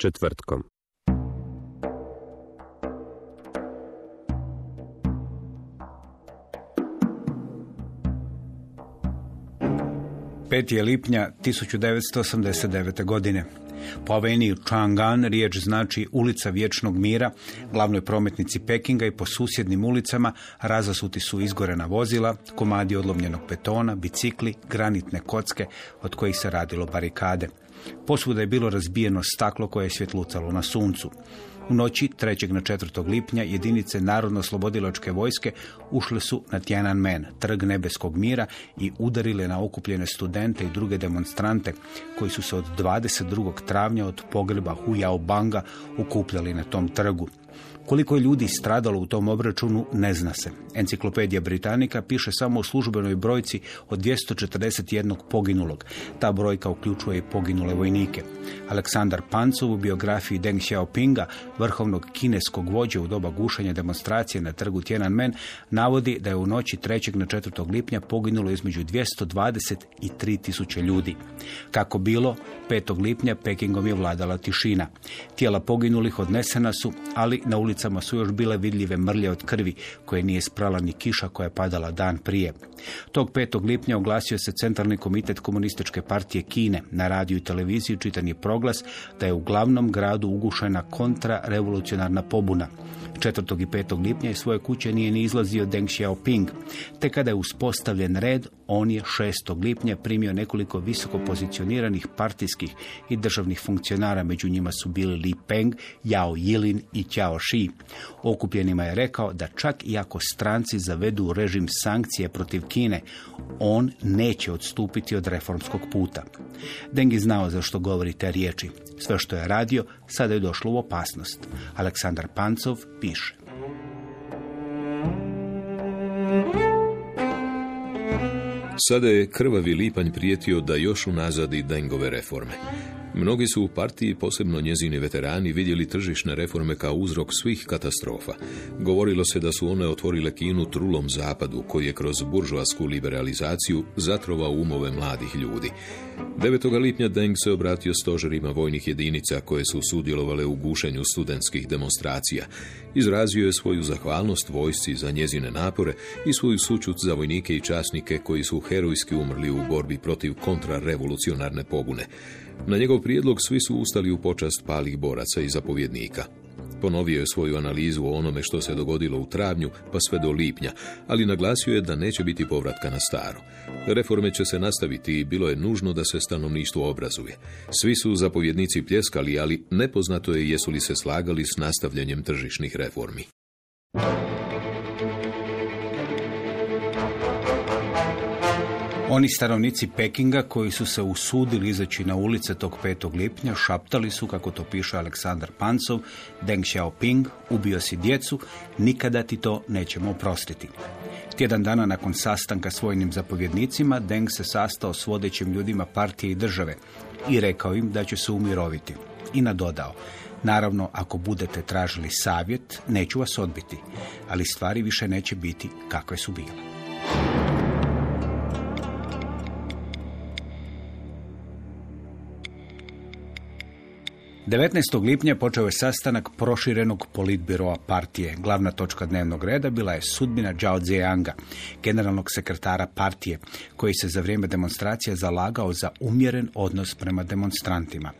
Četvrtkom. Pet je lipnja 1989. godine. Po aveniji Chang'an riječ znači ulica vječnog mira, glavnoj prometnici Pekinga i po susjednim ulicama razasuti su izgorena vozila, komadi odlomljenog betona, bicikli, granitne kocke od kojih se radilo barikade. Posvuda je bilo razbijeno staklo koje je svjetlucalo na suncu. U noći 3. na 4. lipnja jedinice Narodno-slobodilačke vojske ušle su na Tiananmen, trg nebeskog mira i udarile na okupljene studente i druge demonstrante koji su se od 22. travnja od pogreba Hu Banga ukupljali na tom trgu. Koliko je ljudi stradalo u tom obračunu ne zna se. Enciklopedija Britanika piše samo o službenoj brojci od 241 poginulog. Ta brojka uključuje i poginule vojnike. Aleksandar Pancov u biografiji Deng Xiaopinga, vrhovnog kineskog vođe u doba gušanja demonstracije na trgu Tiananmen, navodi da je u noći 3. na 4. lipnja poginulo između 220 i 3000 ljudi. Kako bilo, 5. lipnja Pekingom je vladala tišina. Tijela poginulih odnesena su, ali na ulicama su još bile vidljive mrlje od krvi koje nije sprala ni kiša koja je padala dan prije. Tog 5. lipnja oglasio se Centralni komitet Komunističke partije Kine. Na radiju i televiziji čitan je proglas da je u glavnom gradu ugušena kontrarevolucionarna pobuna. 4. i 5. lipnja iz svoje kuće nije ni izlazio Deng Xiaoping. Te kada je uspostavljen red, on je 6. lipnja primio nekoliko visoko pozicioniranih partijskih i državnih funkcionara. Među njima su bili Li Peng, Yao Yilin i Qiao Shi. Okupljenima je rekao da čak i ako stranci zavedu režim sankcije protiv Kine, on neće odstupiti od reformskog puta. Deng je znao zašto govori te riječi. Sve što je radio, sada je došlo u opasnost. Aleksandar Pancov piše. Sada je krvavi lipanj prijetio da još unazadi Dengove reforme. Mnogi su u partiji, posebno njezini veterani, vidjeli tržišne reforme kao uzrok svih katastrofa. Govorilo se da su one otvorile Kinu trulom zapadu, koji je kroz buržoasku liberalizaciju zatrovao umove mladih ljudi. 9. lipnja Deng se obratio stožerima vojnih jedinica koje su sudjelovale u gušenju studentskih demonstracija. Izrazio je svoju zahvalnost vojsci za njezine napore i svoju sućut za vojnike i časnike koji su herojski umrli u borbi protiv kontrarevolucionarne pobune. Na njegov prijedlog svi su ustali u počast palih boraca i zapovjednika. Ponovio je svoju analizu o onome što se dogodilo u travnju pa sve do lipnja, ali naglasio je da neće biti povratka na staro. Reforme će se nastaviti i bilo je nužno da se stanovništvo obrazuje. Svi su zapovjednici pljeskali, ali nepoznato je jesu li se slagali s nastavljanjem tržišnih reformi. Oni stanovnici Pekinga koji su se usudili izaći na ulice tog 5. lipnja šaptali su, kako to piše Aleksandar Pancov, Deng Xiaoping, ubio si djecu, nikada ti to nećemo oprostiti. Tjedan dana nakon sastanka s vojnim zapovjednicima, Deng se sastao s vodećim ljudima partije i države i rekao im da će se umiroviti. I nadodao, naravno ako budete tražili savjet, neću vas odbiti, ali stvari više neće biti kakve su bile. 19. lipnja počeo je sastanak proširenog politbiroa partije. Glavna točka dnevnog reda bila je sudbina Zhao Ziyanga, generalnog sekretara partije, koji se za vrijeme demonstracija zalagao za umjeren odnos prema demonstrantima.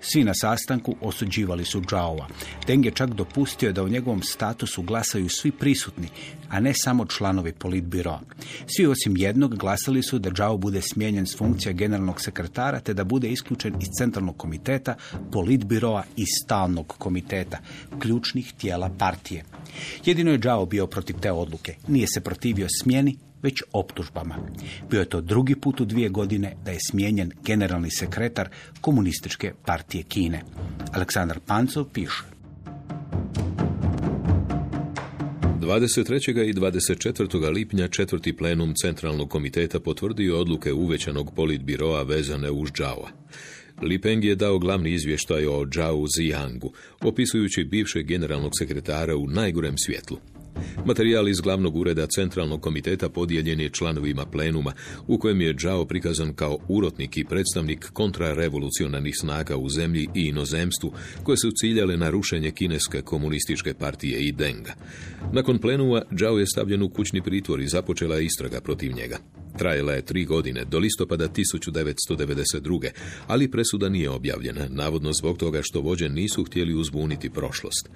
Svi na sastanku osuđivali su Zhaoa. Deng je čak dopustio da u njegovom statusu glasaju svi prisutni, a ne samo članovi politbiroa. Svi osim jednog glasali su da Zhao bude smijenjen s funkcija generalnog sekretara te da bude isključen iz centralnog komiteta, politbiroa i stalnog komiteta, ključnih tijela partije. Jedino je Zhao bio protiv te odluke. Nije se protivio smjeni, već optužbama. Bio je to drugi put u dvije godine da je smijenjen generalni sekretar komunističke partije Kine. Aleksandar Pancov piše. 23. i 24. lipnja četvrti plenum Centralnog komiteta potvrdio odluke uvećanog politbiroa vezane uz Džaua. Lipeng je dao glavni izvještaj o Zhao Ziyangu, opisujući bivšeg generalnog sekretara u najgorem svjetlu. Materijal iz glavnog ureda Centralnog komiteta podijeljen je članovima plenuma, u kojem je Zhao prikazan kao urotnik i predstavnik kontrarevolucionarnih snaga u zemlji i inozemstvu, koje su ciljale na rušenje kineske komunističke partije i Denga. Nakon plenuma, Zhao je stavljen u kućni pritvor i započela je istraga protiv njega. Trajala je tri godine, do listopada 1992. ali presuda nije objavljena, navodno zbog toga što vođe nisu htjeli uzbuniti prošlost.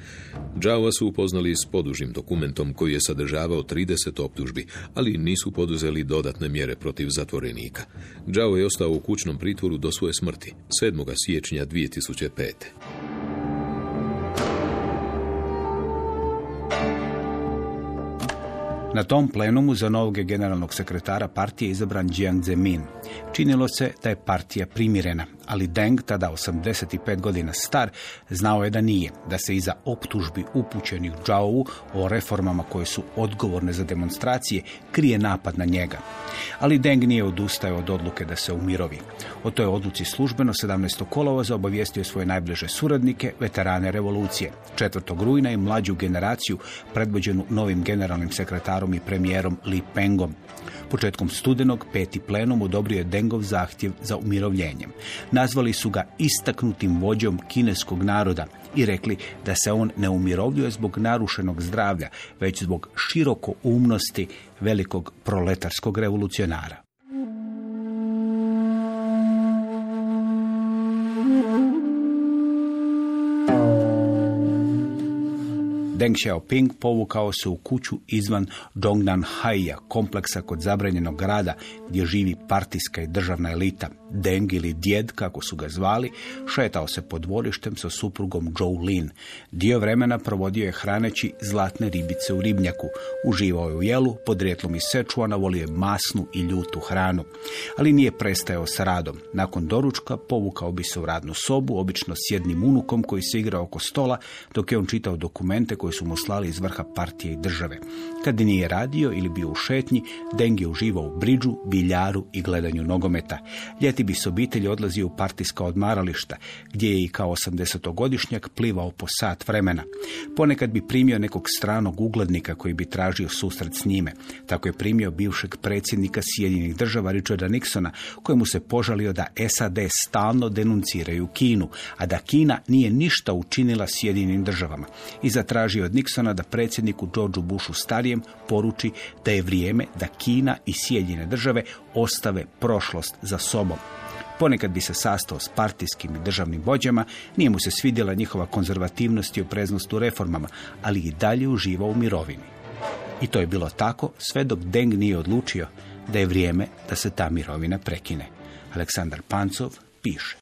Džava su upoznali s podužim dokumentom koji je sadržavao 30 optužbi, ali nisu poduzeli dodatne mjere protiv zatvorenika. Džao je ostao u kućnom pritvoru do svoje smrti, 7. siječnja 2005. Na tom plenumu za novog generalnog sekretara partije izabran Jiang Zemin. Činilo se da je partija primirena, ali Deng, tada 85 godina star, znao je da nije, da se iza optužbi upućenih Zhao o reformama koje su odgovorne za demonstracije krije napad na njega. Ali Deng nije odustao od odluke da se umirovi. O toj odluci službeno 17. kolovoza obavijestio svoje najbliže suradnike, veterane revolucije. 4. rujna i mlađu generaciju predvođenu novim generalnim sekretarom i premijerom Li Pengom. Početkom studenog peti plenum odobrio je Dengov zahtjev za umirovljenjem. Nazvali su ga istaknutim vođom kineskog naroda i rekli da se on ne umirovljuje zbog narušenog zdravlja, već zbog široko umnosti velikog proletarskog revolucionara. Deng Xiaoping povukao se u kuću izvan Haija, kompleksa kod zabranjenog grada gdje živi partijska i državna elita. Deng ili djed, kako su ga zvali, šetao se pod dvorištem sa suprugom Zhou Lin. Dio vremena provodio je hraneći zlatne ribice u ribnjaku. Uživao je u jelu, podrijetlom iz Sečuana volio je masnu i ljutu hranu. Ali nije prestajao sa radom. Nakon doručka povukao bi se u radnu sobu, obično s jednim unukom koji se igrao oko stola, dok je on čitao dokumente koje su mu slali iz vrha partije i države. Kad nije radio ili bio u šetnji, Deng je uživao u briđu, biljaru i gledanju nogometa. Ljeti bi s obitelji odlazio u partijska odmarališta, gdje je i kao 80-godišnjak plivao po sat vremena. Ponekad bi primio nekog stranog uglednika koji bi tražio susret s njime. Tako je primio bivšeg predsjednika Sjedinjenih država Richarda Nixona, kojemu se požalio da SAD stalno denunciraju Kinu, a da Kina nije ništa učinila Sjedinjenim državama. I zatražio od Nixona da predsjedniku Georgeu Bushu starijem poruči da je vrijeme da Kina i Sjedinjene države ostave prošlost za sobom. Ponekad bi se sastao s partijskim i državnim vođama, nije mu se svidjela njihova konzervativnost i opreznost u reformama, ali i dalje uživao u mirovini. I to je bilo tako sve dok Deng nije odlučio da je vrijeme da se ta mirovina prekine. Aleksandar Pancov piše.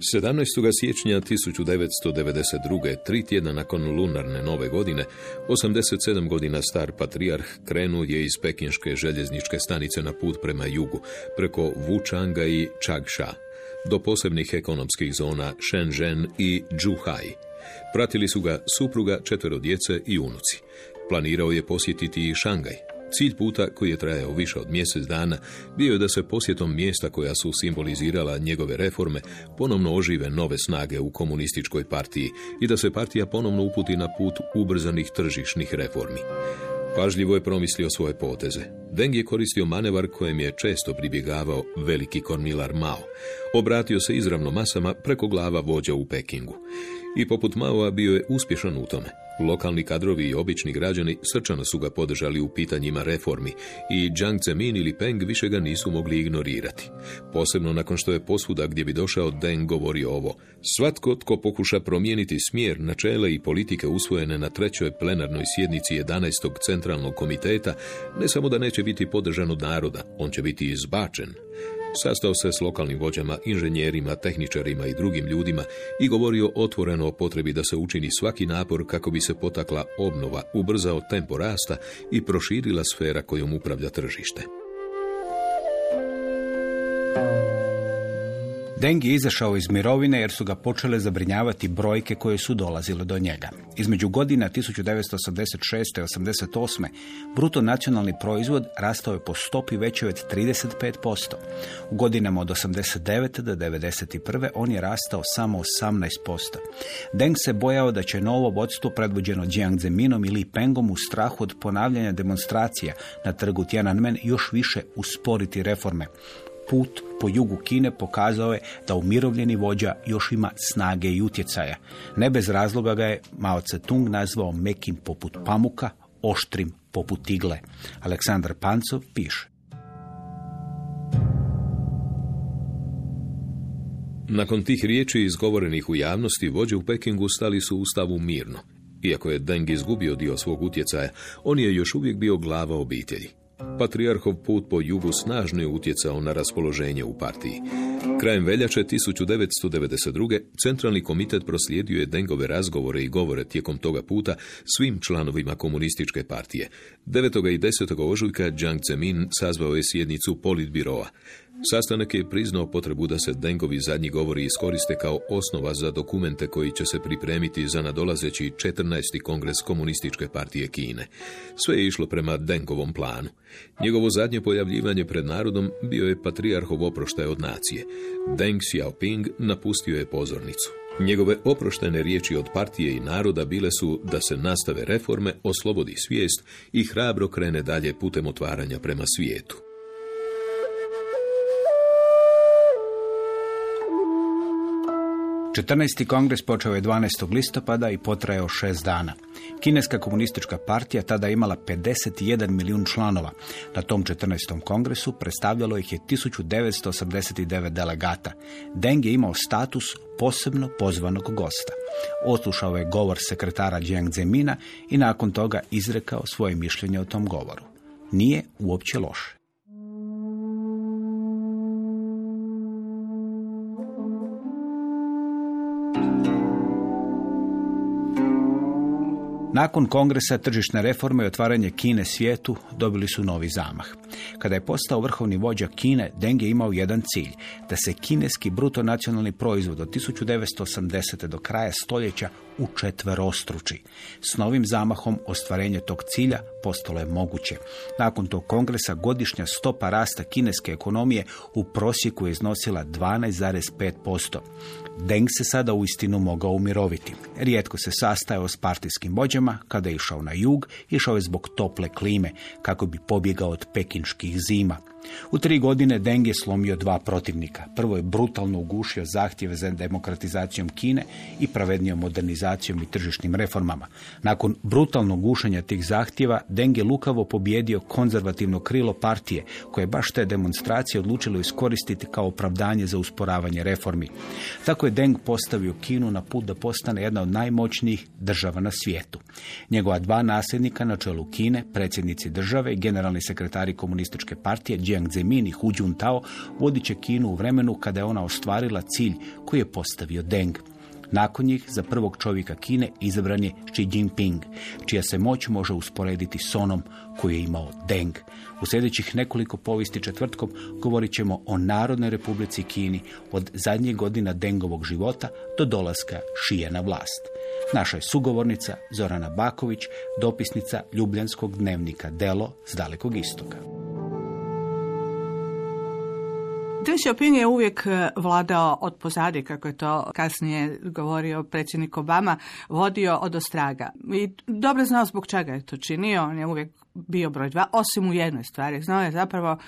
17. siječnja 1992. tri tjedna nakon lunarne nove godine, 87 godina star patrijarh krenuo je iz pekinške željezničke stanice na put prema jugu, preko Wuchanga i Changsha, do posebnih ekonomskih zona Shenzhen i Zhuhai. Pratili su ga supruga, četvero djece i unuci. Planirao je posjetiti i Šangaj, Cilj puta, koji je trajao više od mjesec dana, bio je da se posjetom mjesta koja su simbolizirala njegove reforme ponovno ožive nove snage u komunističkoj partiji i da se partija ponovno uputi na put ubrzanih tržišnih reformi. Pažljivo je promislio svoje poteze. Deng je koristio manevar kojem je često pribjegavao veliki kormilar Mao. Obratio se izravno masama preko glava vođa u Pekingu. I poput Maoa bio je uspješan u tome. Lokalni kadrovi i obični građani srčano su ga podržali u pitanjima reformi i Jiang Zemin ili Peng više ga nisu mogli ignorirati. Posebno nakon što je posvuda gdje bi došao Deng govorio ovo. Svatko tko pokuša promijeniti smjer, načela i politike usvojene na trećoj plenarnoj sjednici 11. centralnog komiteta, ne samo da neće biti podržan od naroda, on će biti izbačen. Sastao se s lokalnim vođama, inženjerima, tehničarima i drugim ljudima i govorio otvoreno o potrebi da se učini svaki napor kako bi se potakla obnova, ubrzao tempo rasta i proširila sfera kojom upravlja tržište. Deng je izašao iz mirovine jer su ga počele zabrinjavati brojke koje su dolazile do njega. Između godina 1986. i 88. bruto nacionalni proizvod rastao je po stopi većoj od 35%. U godinama od 89. do 91. on je rastao samo 18%. Deng se bojao da će novo vodstvo predvođeno Jiang Zeminom ili Pengom u strahu od ponavljanja demonstracija na trgu Tiananmen još više usporiti reforme put po jugu Kine pokazao je da umirovljeni vođa još ima snage i utjecaja. Ne bez razloga ga je Mao Tse-tung nazvao mekim poput pamuka, oštrim poput igle. Aleksandar Pancov piše. Nakon tih riječi izgovorenih u javnosti, vođe u Pekingu stali su u stavu mirno. Iako je Deng izgubio dio svog utjecaja, on je još uvijek bio glava obitelji. Patrijarhov put po jugu snažno je utjecao na raspoloženje u partiji. Krajem veljače 1992. Centralni komitet proslijedio je Dengove razgovore i govore tijekom toga puta svim članovima komunističke partije. 9. i 10. ožujka Jiang Zemin sazvao je sjednicu politbiroa. Sastanak je priznao potrebu da se Dengovi zadnji govori iskoriste kao osnova za dokumente koji će se pripremiti za nadolazeći 14. kongres komunističke partije Kine. Sve je išlo prema Dengovom planu. Njegovo zadnje pojavljivanje pred narodom bio je patrijarhov oproštaj od nacije. Deng Xiaoping napustio je pozornicu. Njegove oproštene riječi od partije i naroda bile su da se nastave reforme, oslobodi svijest i hrabro krene dalje putem otvaranja prema svijetu. 14. kongres počeo je 12. listopada i potrajao šest dana. Kineska komunistička partija tada imala 51 milijun članova. Na tom 14. kongresu predstavljalo ih je 1989 delegata. Deng je imao status posebno pozvanog gosta. Oslušao je govor sekretara Jiang Zemina i nakon toga izrekao svoje mišljenje o tom govoru. Nije uopće loše. Nakon kongresa tržišne reforme i otvaranje Kine svijetu dobili su novi zamah. Kada je postao vrhovni vođa Kine, Deng je imao jedan cilj, da se kineski bruto nacionalni proizvod od 1980. do kraja stoljeća u četverostruči. S novim zamahom ostvarenje tog cilja postalo je moguće. Nakon tog kongresa godišnja stopa rasta kineske ekonomije u prosjeku je iznosila 12,5%. Deng se sada uistinu mogao umiroviti. Rijetko se sastajao s partijskim vođama, kada je išao na jug, išao je zbog tople klime, kako bi pobjegao od pekinških zima. U tri godine Deng je slomio dva protivnika. Prvo je brutalno ugušio zahtjeve za demokratizacijom Kine i pravednijom modernizacijom i tržišnim reformama. Nakon brutalnog gušenja tih zahtjeva, Deng je lukavo pobjedio konzervativno krilo partije, koje baš te demonstracije odlučilo iskoristiti kao opravdanje za usporavanje reformi. Tako je Deng postavio Kinu na put da postane jedna od najmoćnijih država na svijetu. Njegova dva nasljednika na čelu Kine, predsjednici države i generalni sekretari komunističke partije Jiang Zemin i Hu Jintao vodit će Kinu u vremenu kada je ona ostvarila cilj koji je postavio Deng. Nakon njih za prvog čovjeka Kine izabran je Xi Jinping, čija se moć može usporediti s onom koju je imao Deng. U sljedećih nekoliko povijesti četvrtkom govorit ćemo o Narodnoj republici Kini od zadnjih godina Dengovog života do dolaska Šije na vlast. Naša je sugovornica Zorana Baković, dopisnica Ljubljanskog dnevnika Delo s dalekog istoka. Deng Xiaoping je uvijek e, vladao od pozadi, kako je to kasnije govorio predsjednik Obama, vodio od ostraga. I dobro znao zbog čega je to činio, on je uvijek bio broj dva, osim u jednoj stvari. Znao je zapravo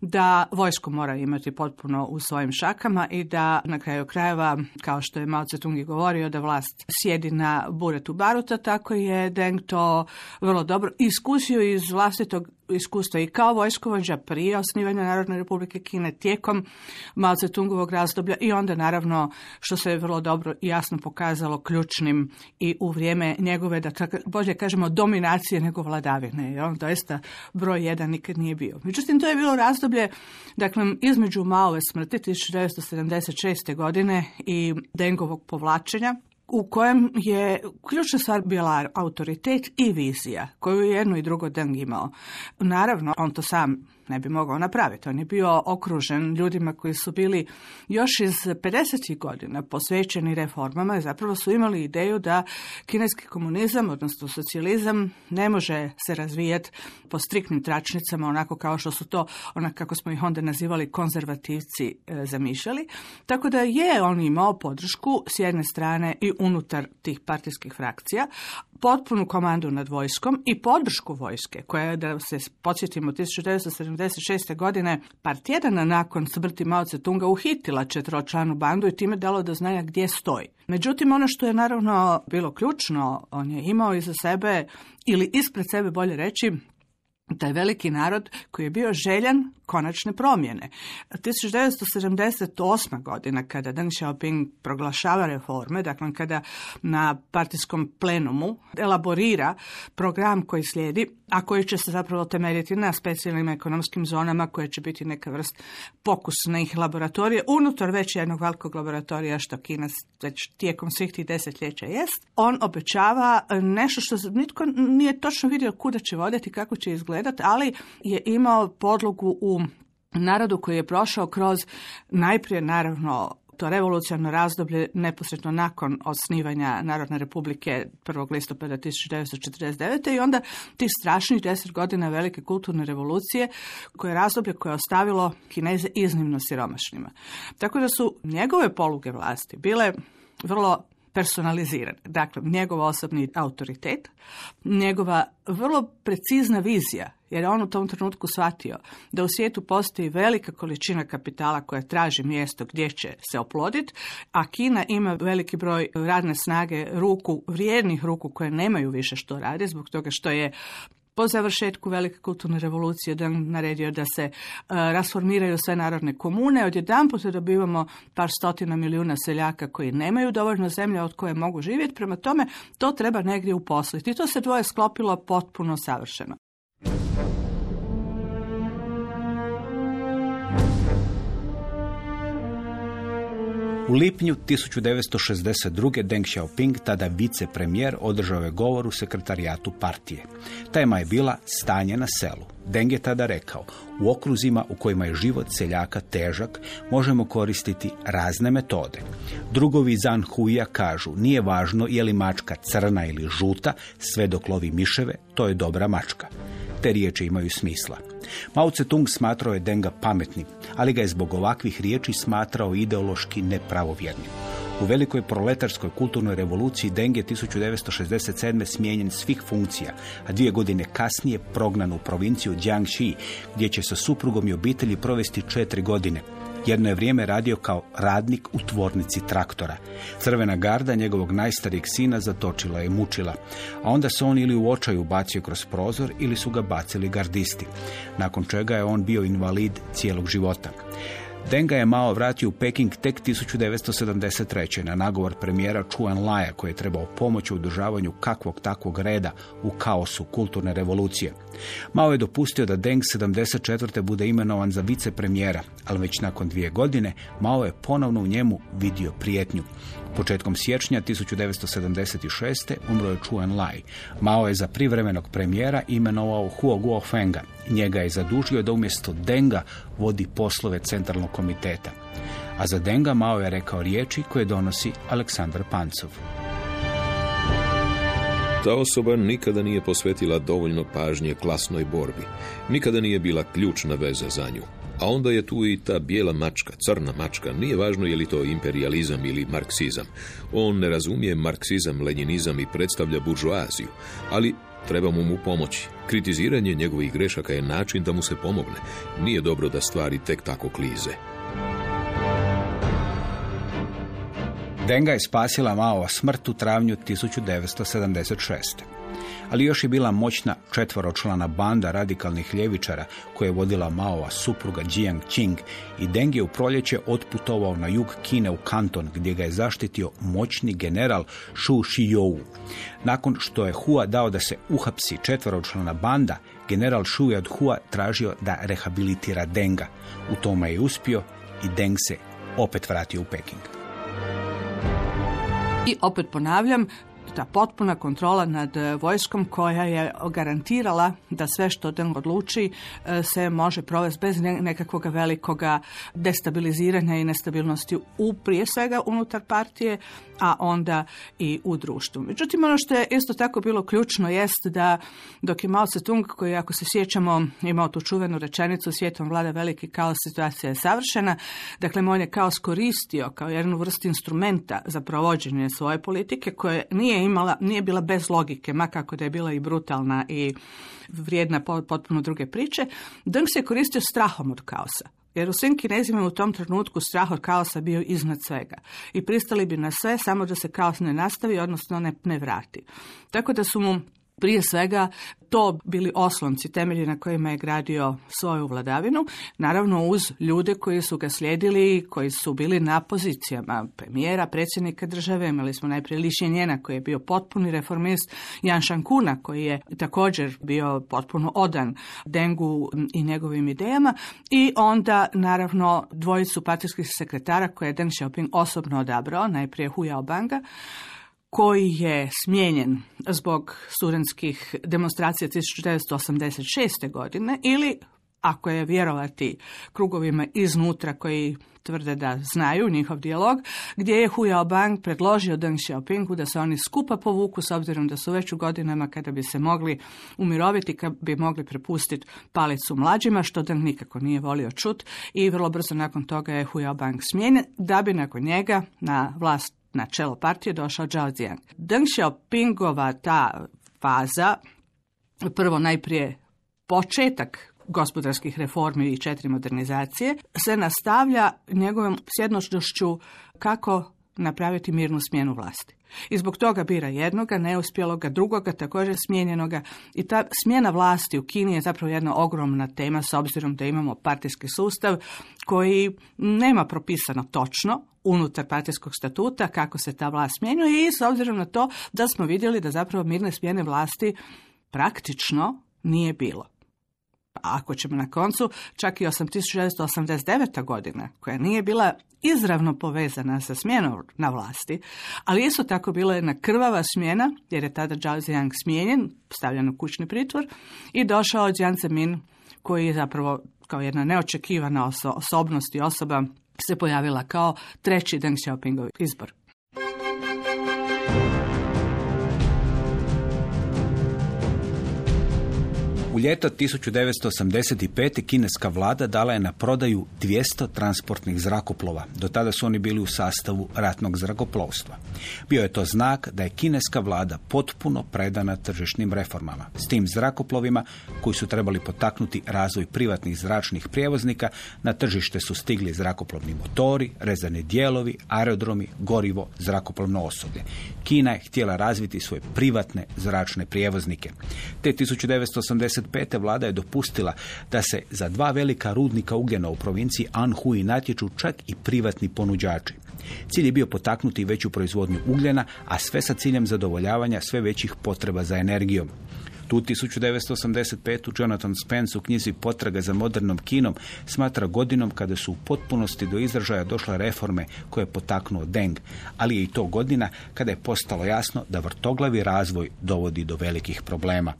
da vojsku mora imati potpuno u svojim šakama i da na kraju krajeva, kao što je Mao Tse-tung i govorio, da vlast sjedi na buretu baruta, tako je Deng to vrlo dobro iskusio iz vlastitog iskustva i kao vojskovođa prije osnivanja Narodne republike Kine tijekom Mao Tse-tungovog razdoblja i onda naravno što se je vrlo dobro i jasno pokazalo ključnim i u vrijeme njegove, da tako bolje kažemo, dominacije nego vladavine. Jer on doista broj jedan nikad nije bio. Međutim, to je bilo razdoblje, dakle, između Maove smrti 1976. godine i Dengovog povlačenja, u kojem je ključna stvar bila autoritet i vizija, koju je jedno i drugo Deng imao. Naravno, on to sam ne bi mogao napraviti. On je bio okružen ljudima koji su bili još iz 50. godina posvećeni reformama i zapravo su imali ideju da kineski komunizam, odnosno socijalizam, ne može se razvijati po striktnim tračnicama, onako kao što su to, onak kako smo ih onda nazivali, konzervativci e, zamišljali. Tako da je on imao podršku s jedne strane i unutar tih partijskih frakcija, potpunu komandu nad vojskom i podršku vojske, koja je, da se podsjetimo, 1976. godine, par tjedana nakon smrti Mao Tse-tunga uhitila četveročlanu bandu i time dalo do znanja gdje stoji. Međutim, ono što je naravno bilo ključno, on je imao iza sebe, ili ispred sebe bolje reći, taj veliki narod koji je bio željan konačne promjene. 1978. godina kada Deng Xiaoping proglašava reforme, dakle kada na partijskom plenumu elaborira program koji slijedi, a koji će se zapravo temeljiti na specijalnim ekonomskim zonama koje će biti neka vrst pokusnih laboratorija unutar već jednog velikog laboratorija što Kina već tijekom svih tih desetljeća jest. On obećava nešto što nitko nije točno vidio kuda će voditi, kako će izgledati, ali je imao podlogu u narodu koji je prošao kroz najprije naravno to revolucionarno razdoblje neposredno nakon osnivanja Narodne republike 1. listopada 1949. i onda tih strašnih deset godina velike kulturne revolucije koje je razdoblje koje je ostavilo Kineze iznimno siromašnima. Tako da su njegove poluge vlasti bile vrlo personaliziran. Dakle, njegov osobni autoritet, njegova vrlo precizna vizija, jer je on u tom trenutku shvatio da u svijetu postoji velika količina kapitala koja traži mjesto gdje će se oploditi, a Kina ima veliki broj radne snage ruku, vrijednih ruku koje nemaju više što radi zbog toga što je po završetku velike kulturne revolucije da naredio da se uh, rasformiraju sve narodne komune. Odjedanput dobivamo par stotina milijuna seljaka koji nemaju dovoljno zemlje od koje mogu živjeti. Prema tome, to treba negdje uposliti. I to se dvoje sklopilo potpuno savršeno. U lipnju 1962. Deng Xiaoping, tada vicepremijer, održao je govor u sekretarijatu partije. Tema je bila stanje na selu. Deng je tada rekao, u okruzima u kojima je život seljaka težak, možemo koristiti razne metode. Drugovi Zan Huja kažu, nije važno je li mačka crna ili žuta, sve dok lovi miševe, to je dobra mačka. Te riječi imaju smisla. Mao Tse-tung smatrao je Denga pametnim, ali ga je zbog ovakvih riječi smatrao ideološki nepravovjernim. U velikoj proletarskoj kulturnoj revoluciji Deng je 1967. smijenjen svih funkcija, a dvije godine kasnije prognan u provinciju Jiangxi, gdje će sa suprugom i obitelji provesti četiri godine. Jedno je vrijeme radio kao radnik u tvornici traktora. Crvena garda njegovog najstarijeg sina zatočila i mučila, a onda se on ili u očaju bacio kroz prozor ili su ga bacili gardisti, nakon čega je on bio invalid cijelog života. Denga je Mao vratio u Peking tek 1973. na nagovor premijera Chuan Laja koji je trebao pomoći u održavanju kakvog takvog reda u kaosu kulturne revolucije. Mao je dopustio da Deng 74. bude imenovan za vicepremijera, ali već nakon dvije godine Mao je ponovno u njemu vidio prijetnju. Početkom siječnja 1976. umro je Chuan Lai. Mao je za privremenog premijera imenovao Huo Guofenga. Njega je zadužio da umjesto Denga vodi poslove centralnog komiteta. A za Denga Mao je rekao riječi koje donosi Aleksandar Pancov. Ta osoba nikada nije posvetila dovoljno pažnje klasnoj borbi. Nikada nije bila ključna veza za nju. A onda je tu i ta bijela mačka, crna mačka. Nije važno je li to imperializam ili marksizam. On ne razumije marksizam, lenjinizam i predstavlja buržoaziju. Ali Trebamo mu pomoći. Kritiziranje njegovih grešaka je način da mu se pomogne. Nije dobro da stvari tek tako klize. Denga je spasila Mao smrt u travnju 1976. Ali još je bila moćna četvoročlana banda radikalnih ljevičara koje je vodila Maova supruga Jiang Qing i Deng je u proljeće otputovao na jug Kine u Kanton gdje ga je zaštitio moćni general Shu Shiyou. Nakon što je Hua dao da se uhapsi četvoročlana banda, general Shu je od Hua tražio da rehabilitira Denga. U tome je uspio i Deng se opet vratio u Peking. I opet ponavljam, ta potpuna kontrola nad e, vojskom koja je garantirala da sve što Deng odluči e, se može provesti bez ne- nekakvog velikoga destabiliziranja i nestabilnosti u prije svega unutar partije, a onda i u društvu. Međutim, ono što je isto tako bilo ključno jest da dok je Mao Tse-tung, koji ako se sjećamo imao tu čuvenu rečenicu svijetom vlada veliki kaos, situacija je savršena, dakle on je kaos koristio kao jednu vrstu instrumenta za provođenje svoje politike koje nije imala, nije bila bez logike, ma kako da je bila i brutalna i vrijedna po- potpuno druge priče, Deng se koristio strahom od kaosa. Jer u svim kinezima u tom trenutku strah od kaosa bio iznad svega. I pristali bi na sve samo da se kaos ne nastavi, odnosno ne, ne vrati. Tako da su mu prije svega to bili oslonci, temelji na kojima je gradio svoju vladavinu, naravno uz ljude koji su ga slijedili, koji su bili na pozicijama premijera, predsjednika države, imali smo najprije Li Shenjena koji je bio potpuni reformist, Jan Shankuna koji je također bio potpuno odan Dengu i njegovim idejama. I onda naravno dvojicu partijskih sekretara koje je Deng Xiaoping osobno odabrao, najprije Hu Yaobanga, koji je smijenjen zbog studentskih demonstracija 1986. godine ili ako je vjerovati krugovima iznutra koji tvrde da znaju njihov dijalog, gdje je Hu Yaobang predložio Deng Xiaopingu da se oni skupa povuku s obzirom da su već u godinama kada bi se mogli umiroviti, kad bi mogli prepustiti palicu mlađima, što Deng nikako nije volio čut i vrlo brzo nakon toga je Hu Yaobang smijenjen, da bi nakon njega na vlast na čelo partije došao Zhao Ziyang. Deng Xiaopingova ta faza, prvo najprije početak gospodarskih reformi i četiri modernizacije, se nastavlja njegovom sjednošću kako napraviti mirnu smjenu vlasti. I zbog toga bira jednoga, neuspjeloga, drugoga, također smijenjenoga. I ta smjena vlasti u Kini je zapravo jedna ogromna tema s obzirom da imamo partijski sustav koji nema propisano točno unutar partijskog statuta kako se ta vlast smjenjuje i s obzirom na to da smo vidjeli da zapravo mirne smjene vlasti praktično nije bilo. Ako ćemo na koncu, čak i 1989. godina, koja nije bila izravno povezana sa smjenom na vlasti, ali isto tako bila jedna krvava smjena, jer je tada Zhao Ziyang smijenjen, stavljen u kućni pritvor, i došao Jiang Zemin, koji je zapravo kao jedna neočekivana oso- osobnost i osoba se pojavila kao treći Deng Xiaopingov izbor. U ljeto 1985. kineska vlada dala je na prodaju 200 transportnih zrakoplova. Do tada su oni bili u sastavu ratnog zrakoplovstva. Bio je to znak da je kineska vlada potpuno predana tržišnim reformama. S tim zrakoplovima koji su trebali potaknuti razvoj privatnih zračnih prijevoznika, na tržište su stigli zrakoplovni motori, rezani dijelovi, aerodromi, gorivo, zrakoplovno osoblje. Kina je htjela razviti svoje privatne zračne prijevoznike. Te 1985. vlada je dopustila da se za dva velika rudnika ugljena u provinciji Anhui natječu čak i privatni ponuđači. Cilj je bio potaknuti veću proizvodnju ugljena, a sve sa ciljem zadovoljavanja sve većih potreba za energijom. Tu 1985. Jonathan Spence u knjizi Potraga za modernom kinom smatra godinom kada su u potpunosti do izražaja došle reforme koje je potaknuo Deng, ali je i to godina kada je postalo jasno da vrtoglavi razvoj dovodi do velikih problema.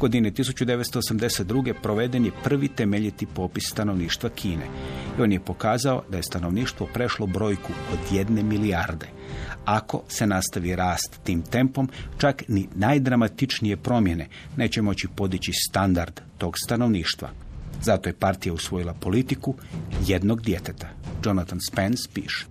Godine 1982. proveden je prvi temeljiti popis stanovništva Kine i on je pokazao da je stanovništvo prešlo brojku od jedne milijarde. Ako se nastavi rast tim tempom, čak ni najdramatičnije promjene neće moći podići standard tog stanovništva. Zato je partija usvojila politiku jednog djeteta. Jonathan Spence piše.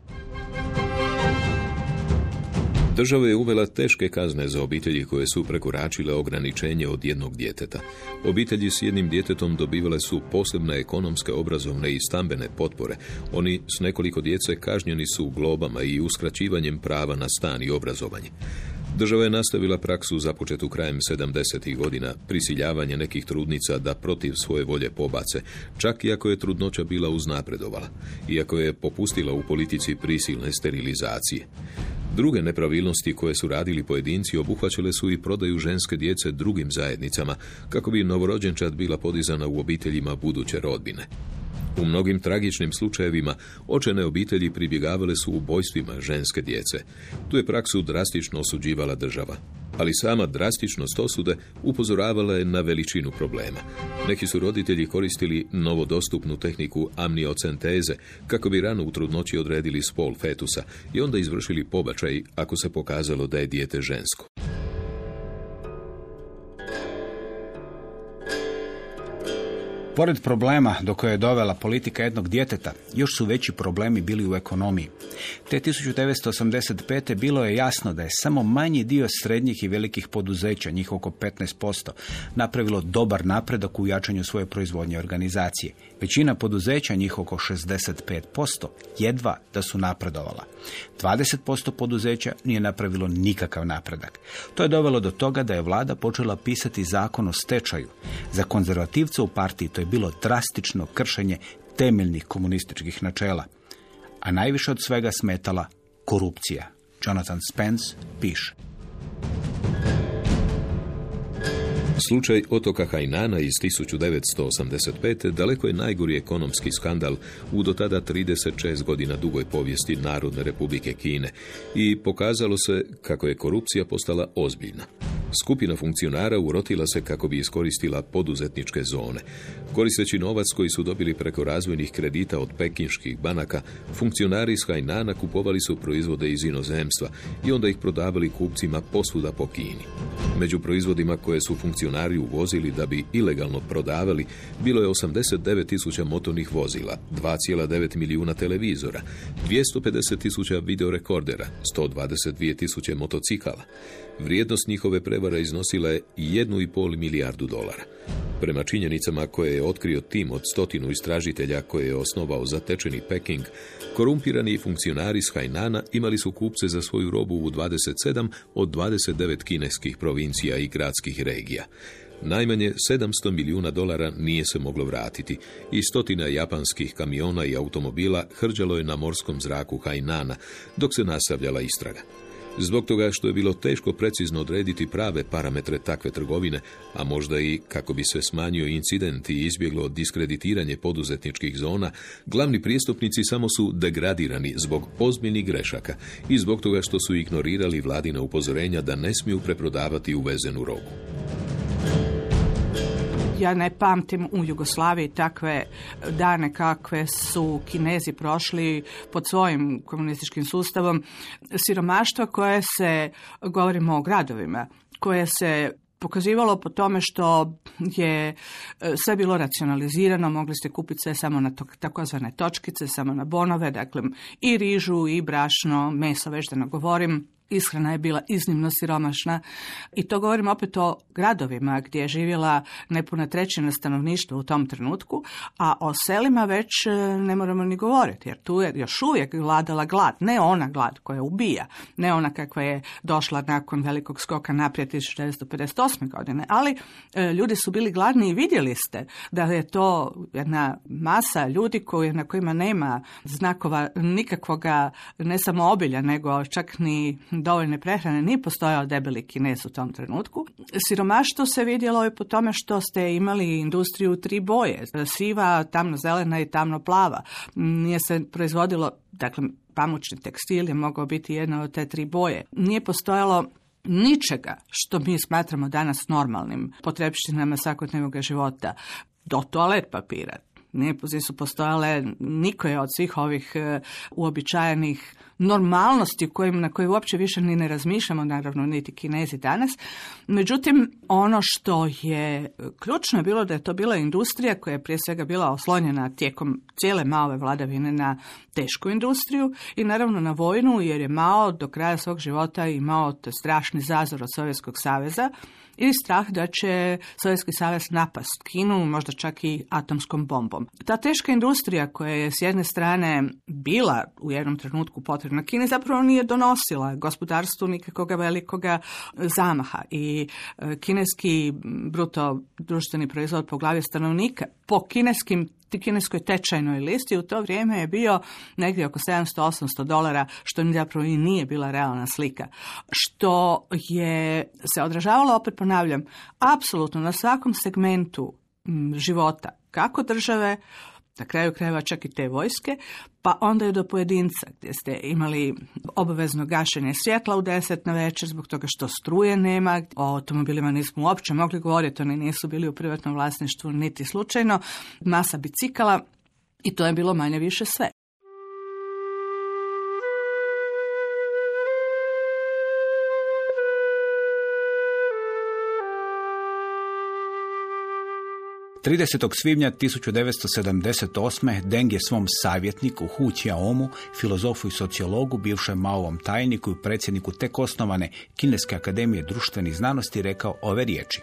Država je uvela teške kazne za obitelji koje su prekoračile ograničenje od jednog djeteta. Obitelji s jednim djetetom dobivale su posebne ekonomske, obrazovne i stambene potpore. Oni s nekoliko djece kažnjeni su globama i uskraćivanjem prava na stan i obrazovanje. Država je nastavila praksu započetu krajem 70. godina, prisiljavanje nekih trudnica da protiv svoje volje pobace, čak i ako je trudnoća bila uznapredovala, iako je popustila u politici prisilne sterilizacije. Druge nepravilnosti koje su radili pojedinci obuhvaćale su i prodaju ženske djece drugim zajednicama, kako bi novorođenčad bila podizana u obiteljima buduće rodbine. U mnogim tragičnim slučajevima očene obitelji pribjegavale su ubojstvima ženske djece. Tu je praksu drastično osuđivala država. Ali sama drastičnost osude upozoravala je na veličinu problema. Neki su roditelji koristili novodostupnu tehniku amniocenteze kako bi rano u trudnoći odredili spol fetusa i onda izvršili pobačaj ako se pokazalo da je dijete žensko. Pored problema do koje je dovela politika jednog djeteta, još su veći problemi bili u ekonomiji. Te 1985. bilo je jasno da je samo manji dio srednjih i velikih poduzeća, njih oko 15%, napravilo dobar napredak u jačanju svoje proizvodnje organizacije. Većina poduzeća, njih oko 65%, jedva da su napredovala. 20% poduzeća nije napravilo nikakav napredak. To je dovelo do toga da je vlada počela pisati zakon o stečaju. Za konzervativce u partiji to je bilo drastično kršenje temeljnih komunističkih načela. A najviše od svega smetala korupcija. Jonathan Spence piše. Slučaj otoka Hajnana iz 1985. daleko je najgori ekonomski skandal u do tada 36 godina dugoj povijesti Narodne republike Kine i pokazalo se kako je korupcija postala ozbiljna. Skupina funkcionara urotila se kako bi iskoristila poduzetničke zone. Koristeći novac koji su dobili preko razvojnih kredita od pekinških banaka, funkcionari iz Hajnana kupovali su proizvode iz inozemstva i onda ih prodavali kupcima posvuda po Kini. Među proizvodima koje su funkcionari uvozili da bi ilegalno prodavali, bilo je 89 tisuća motornih vozila, 2,9 milijuna televizora, 250 tisuća videorekordera, 122 tisuće motocikala. Vrijednost njihove prevara iznosila je 1,5 milijardu dolara. Prema činjenicama koje je otkrio tim od stotinu istražitelja koje je osnovao zatečeni Peking, korumpirani funkcionari s Hainana imali su kupce za svoju robu u 27 od 29 kineskih provincija i gradskih regija. Najmanje 700 milijuna dolara nije se moglo vratiti i stotina japanskih kamiona i automobila hrđalo je na morskom zraku Hainana dok se nastavljala istraga. Zbog toga što je bilo teško precizno odrediti prave parametre takve trgovine, a možda i kako bi se smanjio incident i izbjeglo diskreditiranje poduzetničkih zona, glavni prijestupnici samo su degradirani zbog ozbiljnih grešaka i zbog toga što su ignorirali vladina upozorenja da ne smiju preprodavati uvezenu robu ja ne pamtim u Jugoslaviji takve dane kakve su Kinezi prošli pod svojim komunističkim sustavom. Siromaštva koje se, govorimo o gradovima, koje se pokazivalo po tome što je e, sve bilo racionalizirano, mogli ste kupiti sve samo na takozvane točkice, samo na bonove, dakle i rižu i brašno, meso, već da ne govorim, ishrana je bila iznimno siromašna i to govorim opet o gradovima gdje je živjela nepuna trećina stanovništva u tom trenutku, a o selima već e, ne moramo ni govoriti, jer tu je još uvijek vladala glad, ne ona glad koja ubija, ne ona kakva je došla nakon velikog skoka naprijed 1958. godine, ali e, ljudi su bili gladni i vidjeli ste da je to jedna masa ljudi koji, na kojima nema znakova nikakvoga ne samo obilja, nego čak ni dovoljne prehrane nije postojao debeli kinez u tom trenutku. Siromaštvo se vidjelo i po tome što ste imali industriju tri boje, siva, tamno zelena i tamno plava. Nije se proizvodilo, dakle, pamučni tekstil je mogao biti jedna od te tri boje. Nije postojalo ničega što mi smatramo danas normalnim potrebštinama svakodnevnog života do toalet papira. Nije su postojale nikoje od svih ovih e, uobičajenih normalnosti kojim, na koje uopće više ni ne razmišljamo, naravno niti kinezi danas. Međutim, ono što je ključno je bilo da je to bila industrija koja je prije svega bila oslonjena tijekom cijele male vladavine na tešku industriju i naravno na vojnu jer je Mao do kraja svog života imao strašni zazor od Sovjetskog saveza i strah da će Sovjetski savez napast Kinu, možda čak i atomskom bombom. Ta teška industrija koja je s jedne strane bila u jednom trenutku potrebna Kini zapravo nije donosila gospodarstvu nikakvog velikoga zamaha i e, kineski bruto društveni proizvod po glavi stanovnika po kineskim kineskoj tečajnoj listi u to vrijeme je bio negdje oko 700-800 dolara, što zapravo i nije bila realna slika. Što je se odražavalo, opet ponavljam, apsolutno na svakom segmentu života, kako države, na kraju krajeva čak i te vojske, pa onda je do pojedinca gdje ste imali obavezno gašenje svjetla u deset na večer zbog toga što struje nema, o automobilima nismo uopće mogli govoriti, oni nisu bili u privatnom vlasništvu niti slučajno, masa bicikala i to je bilo manje više sve. 30. svibnja 1978. Deng je svom savjetniku Hu Qiaomu, filozofu i sociologu, bivšem Maovom tajniku i predsjedniku tek osnovane Kineske akademije društvenih znanosti rekao ove riječi.